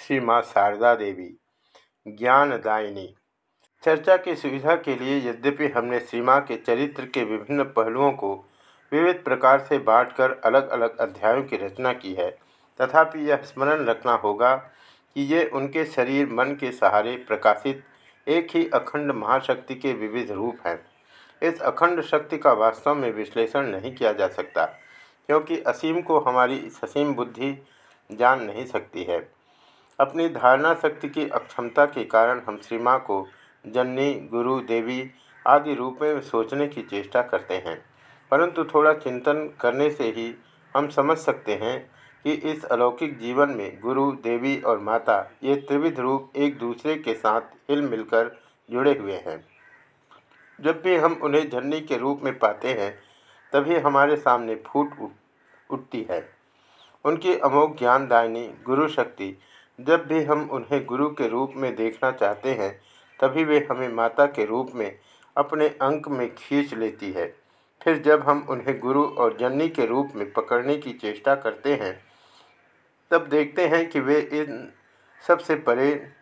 श्री माँ शारदा देवी, ज्ञानदायिनी। चर्चा की सुविधा के लिए यद्यपि हमने श्री के चरित्र के विभिन्न पहलुओं को विविध प्रकार से बांटकर अलग अलग अध्यायों की रचना की है, तथापि यह स्मरण रखना होगा कि ये उनके शरीर, मन के सहारे प्रकाशित एक ही अखंड महाशक्ति के विविध रूप हैं। इस अखंड शक्ति का वास्तव में विश्लेषण नहीं किया जा सकता, क्योंकि असीम को हमारी ससीम बुद्धि जान नहीं सकती है। अपनी धारणा शक्ति की अक्षमता के कारण हम श्री माँ को जननी, गुरु, देवी आदि रूप में सोचने की चेष्टा करते हैं। परंतु थोड़ा चिंतन करने से ही हम समझ सकते हैं कि इस अलौकिक जीवन में गुरु, देवी और माता ये त्रिविध रूप एक दूसरे के साथ हिल मिलकर जुड़े हुए हैं। जब भी हम उन्हें झरनी के रूप में पाते हैं, तभी हमारे सामने फूट उठती है। उनकी अमोघ ज्ञानदायिनी, गुरु शक्ति जब भी हम उन्हें गुरु के रूप में देखना चाहते हैं, तभी वे हमें माता के रूप में अपने अंक में खींच लेती है। फिर जब हम उन्हें गुरु और जननी के रूप में पकड़ने की चेष्टा करते हैं, तब देखते हैं कि वे इन सबसे परे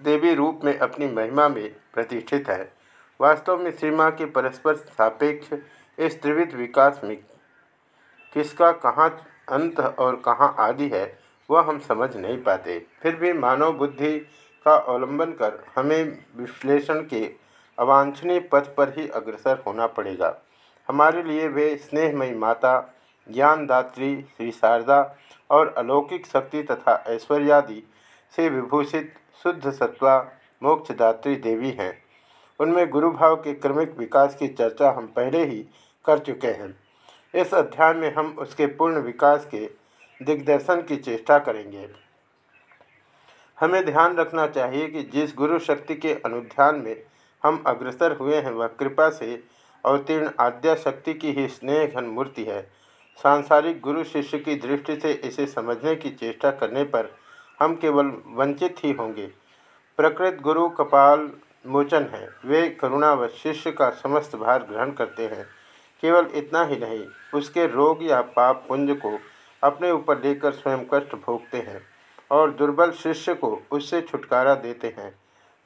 देवी रूप में अपनी महिमा में प्रतिष्ठित है। वास्तव में श्री माँ के परस्पर सापेक्ष इस त्रिविध विकास में किसका कहाँ अंत और कहाँ आदि है वह हम समझ नहीं पाते। फिर भी मानव बुद्धि का अवलंबन कर हमें विश्लेषण के अवांछनीय पथ पर ही अग्रसर होना पड़ेगा। हमारे लिए वे स्नेहमयी माता, ज्ञानदात्री श्री शारदा और अलौकिक शक्ति तथा ऐश्वर्यादि से विभूषित शुद्ध सत्वा मोक्षदात्री देवी हैं। उनमें गुरु भाव के क्रमिक विकास की चर्चा हम पहले ही कर चुके हैं। इस अध्याय में हम उसके पूर्ण विकास के दिग्दर्शन की चेष्टा करेंगे। हमें ध्यान रखना चाहिए कि जिस गुरु शक्ति के अनुध्यान में हम अग्रसर हुए हैं, वह कृपा से अवतीर्ण आद्या शक्ति की ही स्नेह घन मूर्ति है। सांसारिक गुरु शिष्य की दृष्टि से इसे समझने की चेष्टा करने पर हम केवल वंचित ही होंगे। प्रकृत गुरु कपाल मोचन है। वे करुणा व शिष्य का समस्त भार ग्रहण करते हैं। केवल इतना ही नहीं, उसके रोग या पाप पुंज को अपने ऊपर लेकर स्वयं कष्ट भोगते हैं और दुर्बल शिष्य को उससे छुटकारा देते हैं।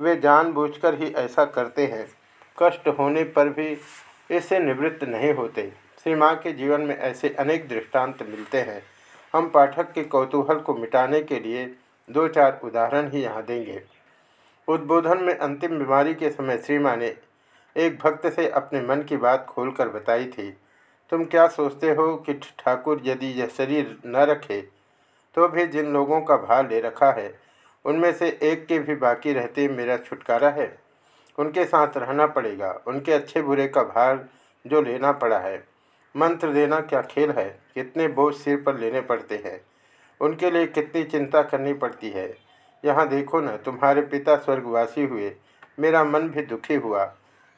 वे जानबूझकर ही ऐसा करते हैं। कष्ट होने पर भी इससे निवृत्त नहीं होते। श्री माँ के जीवन में ऐसे अनेक दृष्टांत मिलते हैं। हम पाठक के कौतूहल को मिटाने के लिए दो चार उदाहरण ही यहाँ देंगे। उद्बोधन में अंतिम बीमारी के समय श्री माँ ने एक भक्त से अपने मन की बात खोलकर बताई थी। तुम क्या सोचते हो कि ठाकुर यदि यह शरीर न रखे तो भी जिन लोगों का भार ले रखा है, उनमें से एक के भी बाकी रहते मेरा छुटकारा है। उनके साथ रहना पड़ेगा, उनके अच्छे बुरे का भार जो लेना पड़ा है। मंत्र देना क्या खेल है? कितने बोझ सिर पर लेने पड़ते हैं। उनके लिए कितनी चिंता करनी पड़ती है। यहाँ देखो न, तुम्हारे पिता स्वर्गवासी हुए, मेरा मन भी दुखी हुआ।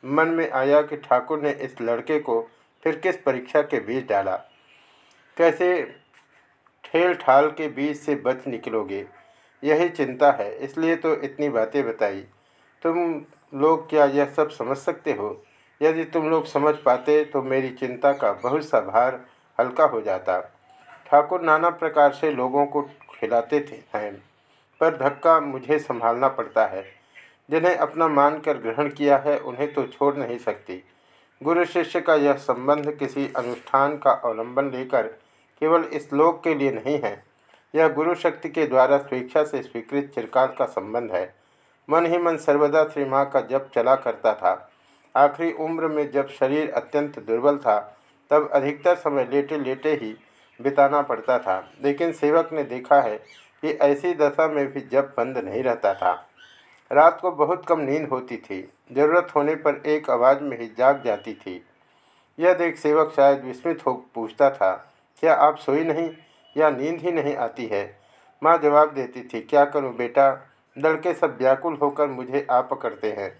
मन में आया कि ठाकुर ने इस लड़के को फिर किस परीक्षा के बीच डाला? कैसे ठेल ठाल के बीच से बच निकलोगे? यही चिंता है, इसलिए तो इतनी बातें बताई। तुम लोग क्या यह सब समझ सकते हो? यदि तुम लोग समझ पाते तो मेरी चिंता का बहुत सा भार हल्का हो जाता। ठाकुर नाना प्रकार से लोगों को खिलाते थे, हैं। पर धक्का मुझे संभालना पड़ता है। जिन्हें अपना मानकर ग्रहण किया है, उन्हें तो छोड़ नहीं सकती। गुरु शिष्य का यह संबंध किसी अनुष्ठान का अवलंबन लेकर केवल इस लोक के लिए नहीं है। यह गुरु शक्ति के द्वारा स्वेच्छा से स्वीकृत चिरकाल का संबंध है। मन ही मन सर्वदा श्री माँ का जप चला करता था। आखिरी उम्र में जब शरीर अत्यंत दुर्बल था, तब अधिकतर समय लेटे लेटे ही बिताना पड़ता था। लेकिन सेवक ने देखा है कि ऐसी दशा में भी जब बंद नहीं रहता था। रात को बहुत कम नींद होती थी। ज़रूरत होने पर एक आवाज़ में ही जाग जाती थी। यह देख सेवक शायद विस्मित हो पूछता था, क्या आप सोई नहीं या नींद ही नहीं आती है? माँ जवाब देती थी, क्या करूँ बेटा? लड़के सब व्याकुल होकर मुझे आ पकड़ते हैं।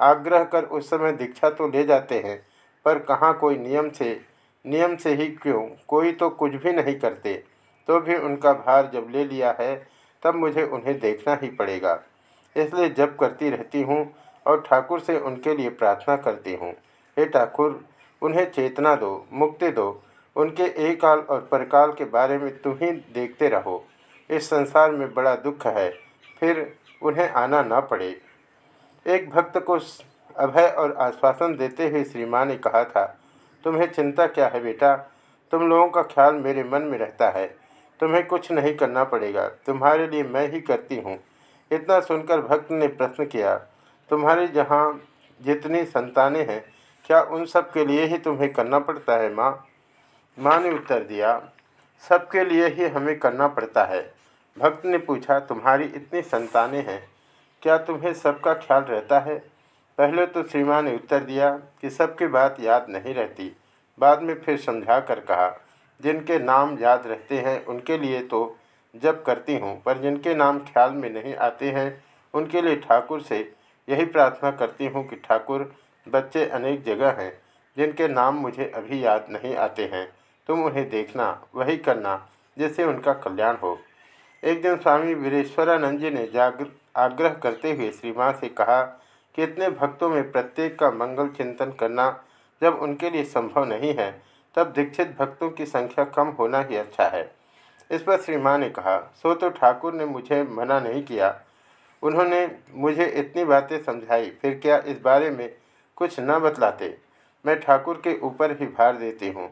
आग्रह कर उस समय दीक्षा तो ले जाते हैं, पर कहाँ कोई नियम से नियम से ही क्यों? कोई तो कुछ भी नहीं करते। तो भी उनका भार जब ले लिया है, तब मुझे उन्हें देखना ही पड़ेगा। इसलिए जब करती रहती हूँ और ठाकुर से उनके लिए प्रार्थना करती हूँ, हे ठाकुर, उन्हें चेतना दो, मुक्ति दो। उनके एक काल और परकाल के बारे में तुम ही देखते रहो। इस संसार में बड़ा दुख है, फिर उन्हें आना ना पड़े। एक भक्त को अभय और आश्वासन देते हुए श्री माँ ने कहा था, तुम्हें चिंता क्या है बेटा? तुम लोगों का ख्याल मेरे मन में रहता है। तुम्हें कुछ नहीं करना पड़ेगा। तुम्हारे लिए मैं ही करती हूँ। इतना सुनकर भक्त ने प्रश्न किया, तुम्हारे जहाँ जितनी संतानें हैं, क्या उन सब के लिए ही तुम्हें करना पड़ता है, माँ? माँ ने उत्तर दिया सबके लिए ही हमें करना पड़ता है। भक्त ने पूछा, तुम्हारी इतनी संतानें हैं, क्या तुम्हें सबका ख्याल रहता है? पहले तो श्रीमा ने उत्तर दिया कि सबकी बात याद नहीं रहती। बाद में फिर समझा कर कहा, जिनके नाम याद रहते हैं, उनके लिए तो जब करती हूँ, पर जिनके नाम ख्याल में नहीं आते हैं, उनके लिए ठाकुर से यही प्रार्थना करती हूँ कि ठाकुर, बच्चे अनेक जगह हैं, जिनके नाम मुझे अभी याद नहीं आते हैं। तुम उन्हें देखना, वही करना, जिससे उनका कल्याण हो। एक दिन स्वामी वीरेश्वरानंद जी ने जाग, आग्रह करते हुए श्री माँ से कहा कि इतने भक्तों में प्रत्येक का मंगल चिंतन करना जब उनके लिए संभव नहीं है, तब दीक्षित भक्तों की संख्या कम होना ही अच्छा है। इस पर श्री माँ ने कहा, सो तो ठाकुर ने मुझे मना नहीं किया। उन्होंने मुझे इतनी बातें समझाई, फिर क्या इस बारे में कुछ न बतलाते? मैं ठाकुर के ऊपर ही भार देती हूँ।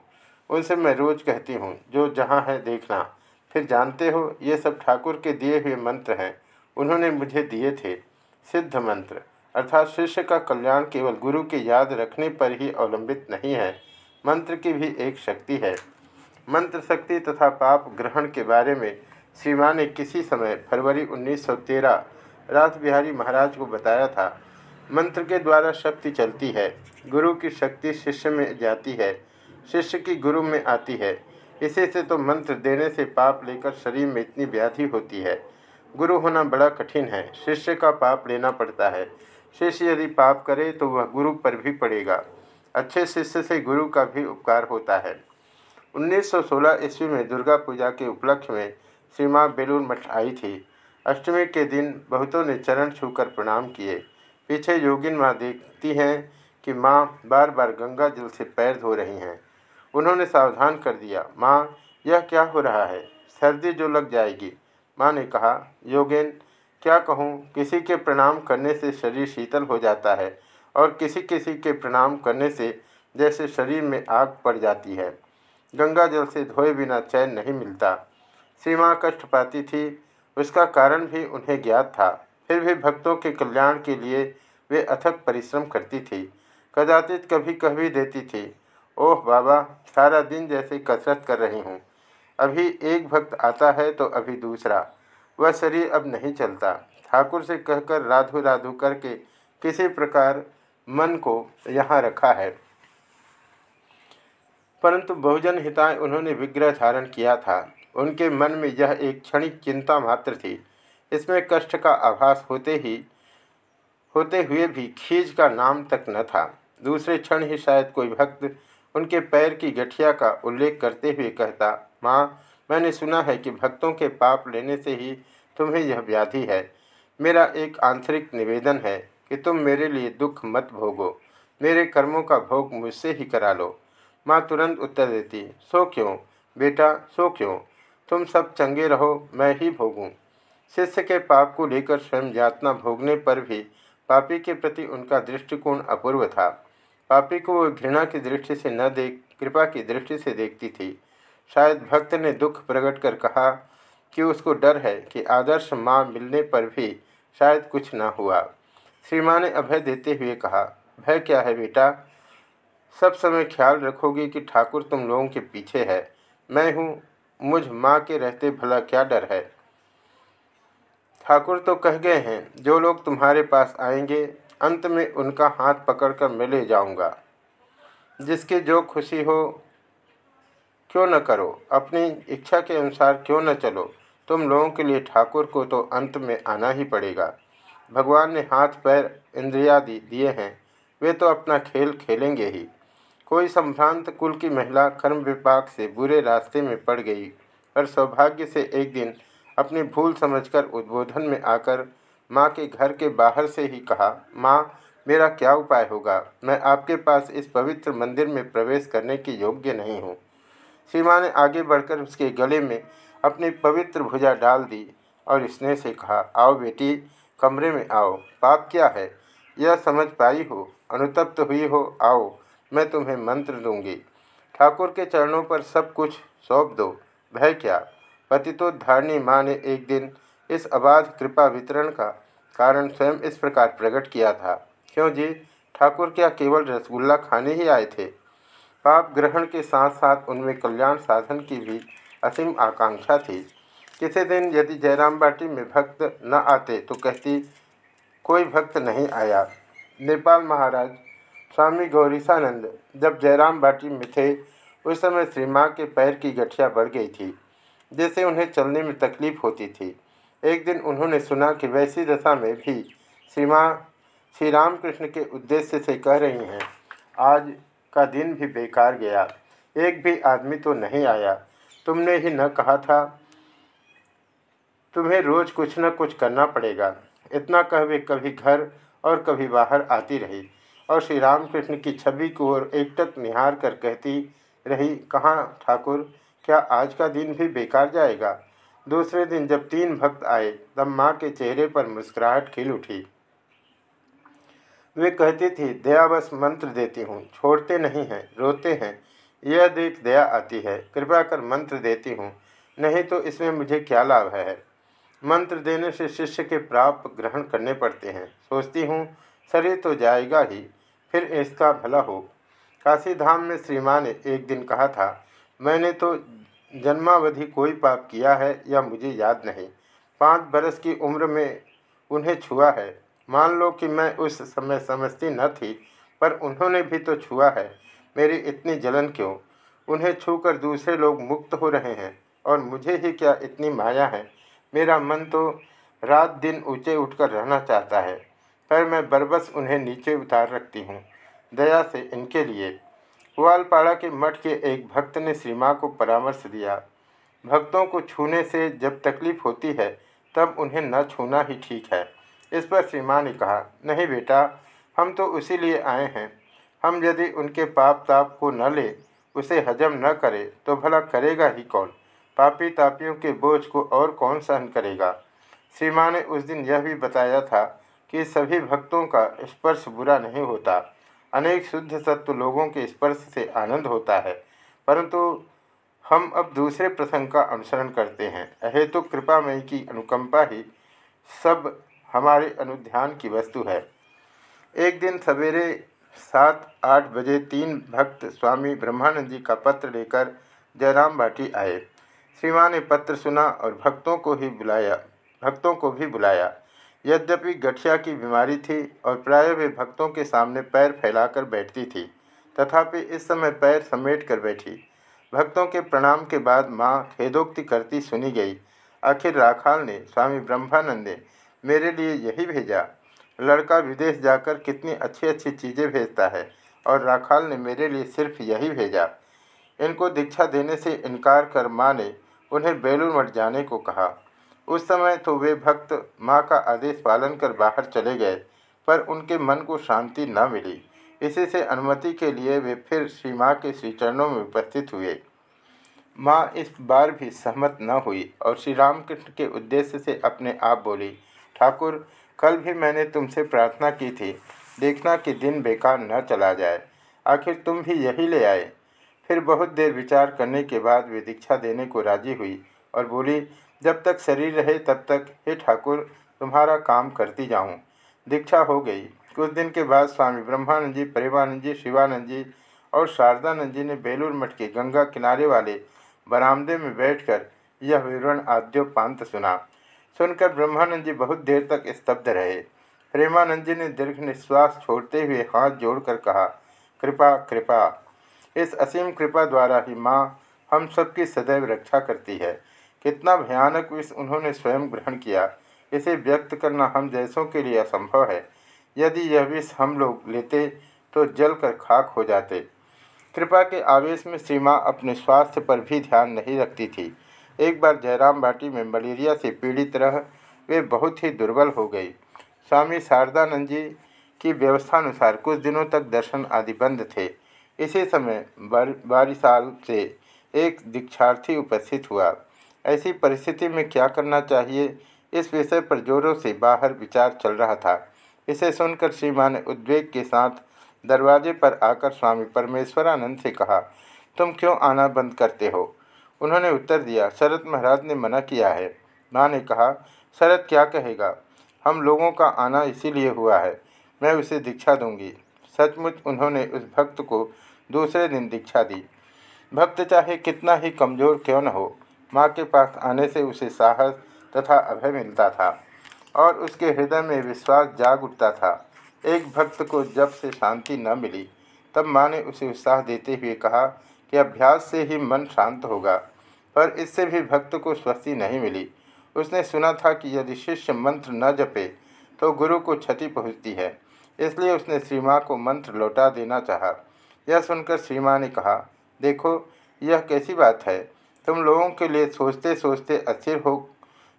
उनसे मैं रोज़ कहती हूँ, जो जहाँ है देखना। फिर जानते हो, ये सब ठाकुर के दिए हुए मंत्र हैं। उन्होंने मुझे दिए थे सिद्ध मंत्र। अर्थात शिष्य का कल्याण केवल गुरु के याद रखने पर ही अवलंबित नहीं है। मंत्र की भी एक शक्ति है। मंत्र शक्ति तथा पाप ग्रहण के बारे में श्रीमान ने किसी समय फरवरी 1913 राज बिहारी महाराज को बताया था। मंत्र के द्वारा शक्ति चलती है, गुरु की शक्ति शिष्य में जाती है, शिष्य की गुरु में आती है। इसी से तो मंत्र देने से पाप लेकर शरीर में इतनी व्याधि होती है। गुरु होना बड़ा कठिन है, शिष्य का पाप लेना पड़ता है। शिष्य यदि पाप करे तो वह गुरु पर भी पड़ेगा। अच्छे शिष्य से गुरु का भी उपकार होता है। 1916 ईस्वी में दुर्गा पूजा के उपलक्ष्य में श्री माँ बेलूर मठ आई थी। अष्टमी के दिन बहुतों ने चरण छूकर प्रणाम किए। पीछे योगिन माँ देखती हैं कि माँ बार बार गंगा जल से पैर धो रही हैं। उन्होंने सावधान कर दिया, माँ, यह क्या हो रहा है? सर्दी जो लग जाएगी। माँ ने कहा, योगेन, क्या कहूँ? किसी के प्रणाम करने से शरीर शीतल हो जाता है और किसी किसी के प्रणाम करने से जैसे शरीर में आग पड़ जाती है। गंगा जल से धोए बिना चैन नहीं मिलता। सीमा कष्ट पाती थी, उसका कारण भी उन्हें ज्ञात था। फिर भी भक्तों के कल्याण के लिए वे अथक परिश्रम करती थी। कदाचित कभी कभी देती थी, ओह बाबा, सारा दिन जैसे कसरत कर रही हूँ। अभी एक भक्त आता है तो अभी दूसरा। वह शरीर अब नहीं चलता। ठाकुर से कहकर राधु राधु करके किसी प्रकार मन को यहाँ रखा है। परंतु बहुजन हिताय उन्होंने विग्रह धारण किया था। उनके मन में यह एक क्षणिक चिंता मात्र थी। इसमें कष्ट का आभास होते ही, होते हुए भी खींच का नाम तक न था। दूसरे क्षण ही शायद कोई भक्त उनके पैर की गठिया का उल्लेख करते हुए कहता, माँ, मैंने सुना है कि भक्तों के पाप लेने से ही तुम्हें यह व्याधि है। मेरा एक आंतरिक निवेदन है कि तुम मेरे लिए दुख मत भोगो। मेरे कर्मों का भोग मुझसे ही करा लो। माँ तुरंत उत्तर देती, सो क्यों? बेटा, सो क्यों? तुम सब चंगे रहो, मैं ही भोगूं। शिष्य के पाप को लेकर स्वयं यातना भोगने पर भी पापी के प्रति उनका दृष्टिकोण अपूर्व था। पापी को वो घृणा की दृष्टि से न देख, कृपा की दृष्टि से देखती थी। शायद भक्त ने दुख प्रकट कर कहा कि उसको डर है कि आदर्श माँ मिलने पर भी शायद कुछ न हुआ। श्री माँ ने अभय देते हुए कहा, भय क्या है बेटा? सब समय ख्याल रखोगी कि ठाकुर तुम लोगों के पीछे है। मैं हूँ, मुझ माँ के रहते भला क्या डर है? ठाकुर तो कह गए हैं, जो लोग तुम्हारे पास आएँगे, अंत में उनका हाथ पकड़कर मैं ले जाऊँगा। जिसकी जो खुशी हो, क्यों न करो? अपनी इच्छा के अनुसार क्यों न चलो? तुम लोगों के लिए ठाकुर को तो अंत में आना ही पड़ेगा। भगवान ने हाथ, पैर, इंद्रियादि दिए हैं, वे तो अपना खेल खेलेंगे ही। कोई संभ्रांत कुल की महिला कर्म विपाक से बुरे रास्ते में पड़ गई, पर सौभाग्य से एक दिन अपनी भूल समझकर उद्बोधन में आकर माँ के घर के बाहर से ही कहा, माँ, मेरा क्या उपाय होगा? मैं आपके पास इस पवित्र मंदिर में प्रवेश करने के योग्य नहीं हूँ। सीमा ने आगे बढ़कर उसके गले में अपनी पवित्र भुजा डाल दी और स्नेह से कहा, आओ बेटी, कमरे में आओ। पाप क्या है? यह समझ पाई हो? अनुतप्त हुई हो? आओ। मैं तुम्हें मंत्र दूँगी। ठाकुर के चरणों पर सब कुछ सौंप दो। भय क्या? पतितोद्धारणी माँ ने एक दिन इस अबाध कृपा वितरण का कारण स्वयं इस प्रकार प्रकट किया था। क्यों जी? ठाकुर क्या केवल रसगुल्ला खाने ही आए थे? पाप ग्रहण के साथ साथ उनमें कल्याण साधन की भी असीम आकांक्षा थी। किसी दिन यदि जयराम बाटी में भक्त न आते तो कहती, कोई भक्त नहीं आया। नेपाल महाराज स्वामी गौरीसानंद जब जयराम बाटी में थे, उस समय श्री माँ के पैर की गठिया बढ़ गई थी, जिससे उन्हें चलने में तकलीफ़ होती थी। एक दिन उन्होंने सुना कि वैसी दशा में भी श्री माँ श्री रामकृष्ण के उद्देश्य से कह रही हैं, आज का दिन भी बेकार गया। एक भी आदमी तो नहीं आया। तुमने ही न कहा था, तुम्हें रोज कुछ न कुछ करना पड़ेगा। इतना कह कभी घर और कभी बाहर आती रही। और श्री रामकृष्ण की छवि को ओर एकटक निहार कर कहती रही, कहाँ ठाकुर, क्या आज का दिन भी बेकार जाएगा? दूसरे दिन जब तीन भक्त आए, तब माँ के चेहरे पर मुस्कुराहट खिल उठी। वे कहती थी, दया बस मंत्र देती हूँ, छोड़ते नहीं हैं, रोते हैं, यह देख दया आती है, कृपा कर मंत्र देती हूँ, नहीं तो इसमें मुझे क्या लाभ है? मंत्र देने से शिष्य के प्राप्त ग्रहण करने पड़ते हैं। सोचती हूँ, शरीर तो जाएगा ही फिर इसका भला हो। काशी धाम में श्री माँ ने एक दिन कहा था, मैंने तो जन्मावधि कोई पाप किया है या मुझे याद नहीं। पाँच बरस की उम्र में उन्हें छुआ है। मान लो कि मैं उस समय समझती न थी, पर उन्होंने भी तो छुआ है। मेरी इतनी जलन क्यों? उन्हें छूकर दूसरे लोग मुक्त हो रहे हैं, और मुझे ही क्या इतनी माया है? मेरा मन तो रात दिन ऊँचे उठकर रहना चाहता है। पर मैं बरबस उन्हें नीचे उतार रखती हूँ। दया से इनके लिए। ग्वालपाड़ा के मठ के एक भक्त ने श्री माँ को परामर्श दिया। भक्तों को छूने से जब तकलीफ़ होती है, तब उन्हें न छूना ही ठीक है। इस पर श्री माँ ने कहा, नहीं बेटा, हम तो उसी लिए आए हैं। हम यदि उनके पाप ताप को न ले, उसे हजम न करे तो भला करेगा ही कौन? पापी तापियों के बोझ को और कौन सहन करेगा? श्री माँ ने उस दिन यह भी बताया था कि सभी भक्तों का स्पर्श बुरा नहीं होता। अनेक शुद्ध सत्व लोगों के स्पर्श से आनंद होता है। परंतु हम अब दूसरे प्रसंग का अनुसरण करते हैं। अहेतु तो कृपामयी की अनुकंपा ही सब हमारे अनुध्यान की वस्तु है। एक दिन सवेरे सात, आठ बजे तीन भक्त स्वामी ब्रह्मानंद जी का पत्र लेकर जयराम बाटी आए। श्रीमान ने पत्र सुना और भक्तों को ही बुलाया, भक्तों को भी बुलाया। यद्यपि गठिया की बीमारी थी और प्राय वे भक्तों के सामने पैर फैलाकर बैठती थी, तथापि इस समय पैर समेट कर बैठी। भक्तों के प्रणाम के बाद माँ खेदोक्ति करती सुनी गई, आखिर राखाल ने, स्वामी ब्रह्मानंद ने मेरे लिए यही भेजा? लड़का विदेश जाकर कितनी अच्छी अच्छी चीज़ें भेजता है और राखाल ने मेरे लिए सिर्फ़ यही भेजा? इनको दीक्षा देने से इनकार कर माँ ने उन्हें बेलूर मठ जाने को कहा। उस समय तो वे भक्त माँ का आदेश पालन कर बाहर चले गए, पर उनके मन को शांति न मिली। इसी से अनुमति के लिए वे फिर श्री माँ के श्री चरणों में उपस्थित हुए। माँ इस बार भी सहमत न हुई और श्री रामकृष्ण के उद्देश्य से अपने आप बोली, ठाकुर, कल भी मैंने तुमसे प्रार्थना की थी। देखना कि दिन बेकार न चला जाए। आखिर तुम भी यही ले आए। फिर बहुत देर विचार करने के बाद वे दीक्षा देने को राज़ी हुई और बोली जब तक शरीर रहे तब तक, हे ठाकुर, तुम्हारा काम करती जाऊँ। दीक्षा हो गई। कुछ दिन के बाद स्वामी ब्रह्मानंद जी प्रेमानंद जी, शिवानंद जी और शारदानंद जी ने बेलूर मठ के गंगा किनारे वाले बरामदे में बैठकर यह विवरण आद्योपांत सुना। सुनकर ब्रह्मानंद जी बहुत देर तक स्तब्ध रहे। प्रेमानंद जी ने दीर्घ निश्वास छोड़ते हुए हाथ जोड़कर कहा, कृपा कृपा। इस असीम कृपा द्वारा ही माँ हम सबकी सदैव रक्षा करती है। कितना भयानक विष उन्होंने स्वयं ग्रहण किया। इसे व्यक्त करना हम जैसों के लिए असंभव है। यदि यह विष हम लोग लेते तो जल कर खाक हो जाते। कृपा के आवेश में सीमा अपने स्वास्थ्य पर भी ध्यान नहीं रखती थी। एक बार जयराम बाटी में मलेरिया से पीड़ित रह, वे बहुत ही दुर्बल हो गई। स्वामी शारदानंद जी की व्यवस्थानुसार कुछ दिनों तक दर्शन आदि बंद थे। इसी समय बारिशाल से एक दीक्षार्थी उपस्थित हुआ। ऐसी परिस्थिति में क्या करना चाहिए? इस विषय पर जोरों से बाहर विचार चल रहा था। इसे सुनकर श्री ने उद्वेग के साथ दरवाजे पर आकर स्वामी परमेश्वरानंद से कहा, तुम क्यों आना बंद करते हो? उन्होंने उत्तर दिया शरद महाराज ने मना किया है। माँ ने कहा शरद क्या कहेगा? हम लोगों का आना इसीलिए हुआ है। मैं उसे दीक्षा दूँगी। सचमुच उन्होंने उस भक्त को दूसरे दिन दीक्षा दी। भक्त चाहे कितना ही कमज़ोर क्यों न हो माँ के पास आने से उसे साहस तथा अभय मिलता था और उसके हृदय में विश्वास जाग उठता था। एक भक्त को जब से शांति न मिली, तब माँ ने उसे उत्साह देते हुए कहा कि अभ्यास से ही मन शांत होगा, पर इससे भी भक्त को स्वस्ति नहीं मिली। उसने सुना था कि यदि शिष्य मंत्र न जपे तो गुरु को क्षति पहुँचती है, इसलिए उसने श्री माँ को मंत्र लौटा देना चाहा। यह सुनकर श्री माँ ने कहा, देखो, यह कैसी बात है? तुम लोगों के लिए सोचते सोचते अस्थिर हो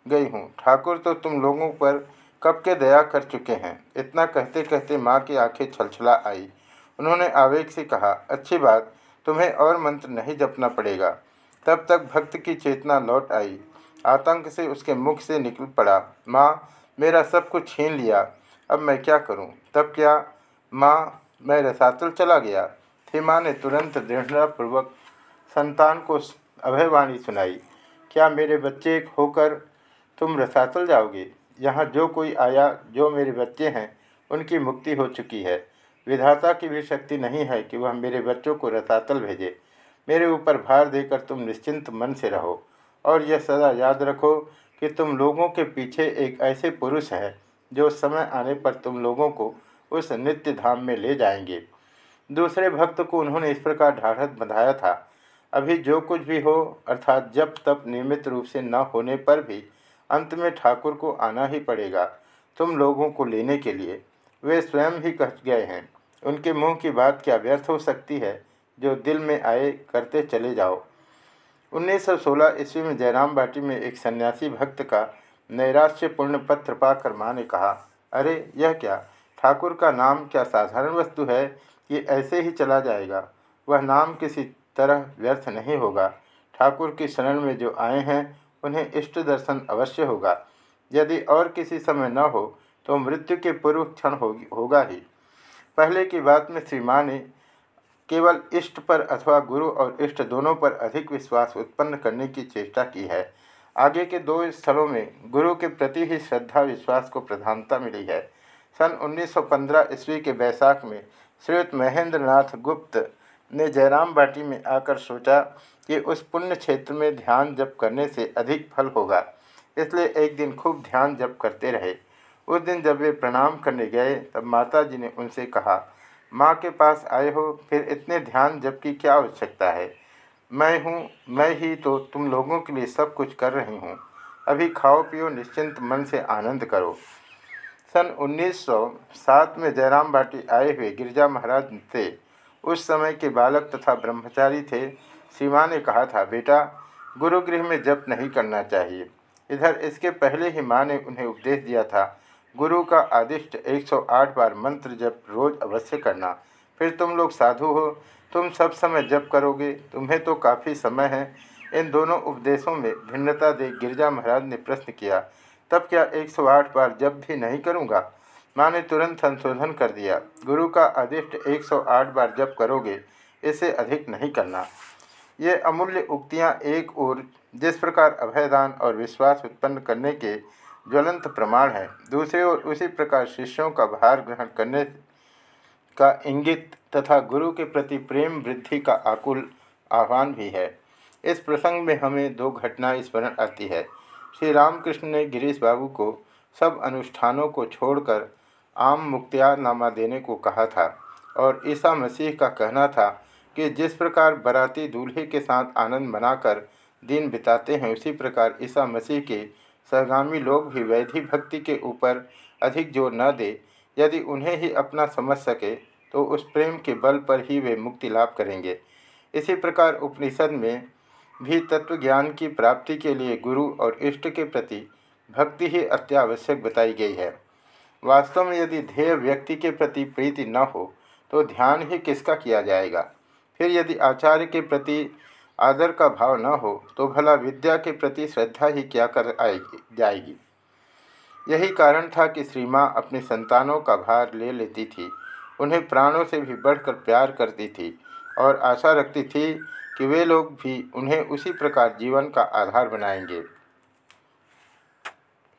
गई हूँ। ठाकुर तो तुम लोगों पर कब के दया कर चुके हैं? इतना कहते कहते माँ की आँखें छलछला आई। उन्होंने आवेग से कहा, अच्छी बात, तुम्हें और मंत्र नहीं जपना पड़ेगा। तब तक भक्त की चेतना लौट आई। आतंक से उसके मुख से निकल पड़ा, माँ, मेरा सब कुछ छीन लिया, अब मैं क्या करूँ? तब क्या, माँ, मैं रसातल चला गया? थी माँ ने तुरंत दृढ़तापूर्वक संतान को अभयवाणी सुनाई। क्या मेरे बच्चे होकर तुम रसातल जाओगे? यहाँ जो कोई आया, जो मेरे बच्चे हैं, उनकी मुक्ति हो चुकी है। विधाता की भी शक्ति नहीं है कि वह मेरे बच्चों को रसातल भेजे। मेरे ऊपर भार देकर तुम निश्चिंत मन से रहो। और यह सदा याद रखो कि तुम लोगों के पीछे एक ऐसे पुरुष हैं, जो समय आने पर तुम लोगों को उस नित्य धाम में ले जाएँगे। दूसरे भक्त को उन्होंने इस प्रकार ढाढ़त बंधाया था। अभी जो कुछ भी हो, अर्थात जब तब नियमित रूप से न होने पर भी अंत में ठाकुर को आना ही पड़ेगा तुम लोगों को लेने के लिए। वे स्वयं ही कह गए हैं। उनके मुँह की बात क्या व्यर्थ हो सकती है, जो दिल में आए करते चले जाओ। 1916 ईस्वी में जयराम बाटी में एक सन्यासी भक्त का नैराश्यपूर्ण पत्र पाकर माँ ने कहा, अरे, यह क्या? ठाकुर का नाम क्या साधारण वस्तु है कि ऐसे ही चला जाएगा? वह नाम किसी तरह व्यर्थ नहीं होगा। ठाकुर की शरण में जो आए हैं, उन्हें इष्ट दर्शन अवश्य होगा। यदि और किसी समय न हो तो मृत्यु के पूर्व क्षण होगी होगा ही। पहले की बात में श्री माँ ने केवल इष्ट पर अथवा गुरु और इष्ट दोनों पर अधिक विश्वास उत्पन्न करने की चेष्टा की है। आगे के दो स्थलों में गुरु के प्रति ही श्रद्धा विश्वास को प्रधानता मिली है। सन 1915 ईस्वी के बैसाख में श्रीयुक्त महेंद्र नाथ गुप्त ने जयराम बाटी में आकर सोचा कि उस पुण्य क्षेत्र में ध्यान जप करने से अधिक फल होगा। इसलिए एक दिन खूब ध्यान जप करते रहे। उस दिन जब वे प्रणाम करने गए, तब माता जी ने उनसे कहा, माँ के पास आए हो, फिर इतने ध्यान जप की क्या आवश्यकता है? मैं हूँ, मैं ही तो तुम लोगों के लिए सब कुछ कर रही हूँ। अभी खाओ पियो, निश्चिंत मन से आनंद करो। सन 1907 में जयराम बाटी आए हुए गिरजा महाराज थे। उस समय के बालक तथा ब्रह्मचारी थे। सीमा ने कहा था, बेटा, गुरुगृह में जप नहीं करना चाहिए। इधर इसके पहले ही माँ ने उन्हें उपदेश दिया था, गुरु का आदिष्ट 108 बार मंत्र जप रोज अवश्य करना। फिर तुम लोग साधु हो, तुम सब समय जप करोगे, तुम्हें तो काफ़ी समय है। इन दोनों उपदेशों में भिन्नता देख गिरजा महाराज ने प्रश्न किया, तब क्या 108 बार जब भी नहीं करूँगा? माँ ने तुरंत संशोधन कर दिया। गुरु का अधिष्ट 108 बार जब करोगे, इसे अधिक नहीं करना। ये अमूल्य उक्तियाँ एक ओर जिस प्रकार अभयदान और विश्वास उत्पन्न करने के ज्वलंत प्रमाण है, दूसरी ओर उसी प्रकार शिष्यों का भार ग्रहण करने का इंगित तथा गुरु के प्रति प्रेम वृद्धि का आकुल आह्वान भी है। इस प्रसंग में हमें दो घटनाएँ स्मरण आती है। श्री रामकृष्ण ने गिरीश बाबू को सब अनुष्ठानों को छोड़कर आम मुक्तियारनामा देने को कहा था और ईसा मसीह का कहना था कि जिस प्रकार बराती दूल्हे के साथ आनंद मनाकर दिन बिताते हैं, उसी प्रकार ईसा मसीह के सहगामी लोग भी वैधि भक्ति के ऊपर अधिक ज़ोर न दे। यदि उन्हें ही अपना समझ सके तो उस प्रेम के बल पर ही वे मुक्ति लाभ करेंगे। इसी प्रकार उपनिषद में भी तत्व ज्ञान की प्राप्ति के लिए गुरु और इष्ट के प्रति भक्ति ही अत्यावश्यक बताई गई है। वास्तव में यदि ध्येय व्यक्ति के प्रति प्रीति न हो तो ध्यान ही किसका किया जाएगा? फिर यदि आचार्य के प्रति आदर का भाव न हो तो भला विद्या के प्रति श्रद्धा ही क्या कर आएगी, जाएगी? यही कारण था कि श्री माँ अपने संतानों का भार ले लेती थी। उन्हें प्राणों से भी बढ़कर प्यार करती थी और आशा रखती थी कि वे लोग भी उन्हें उसी प्रकार जीवन का आधार बनाएँगे।